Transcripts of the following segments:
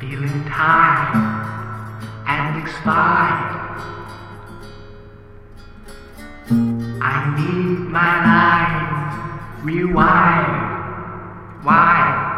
feeling tired and expired. I need my life rewired, Why?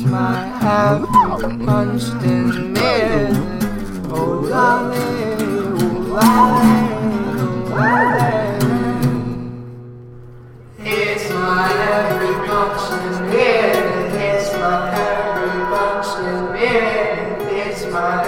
It's my half punched in mid. Oh, lolly, oh, lolly, oh, lolly. It's my every punched in mid. It's my every punched in mid. It's my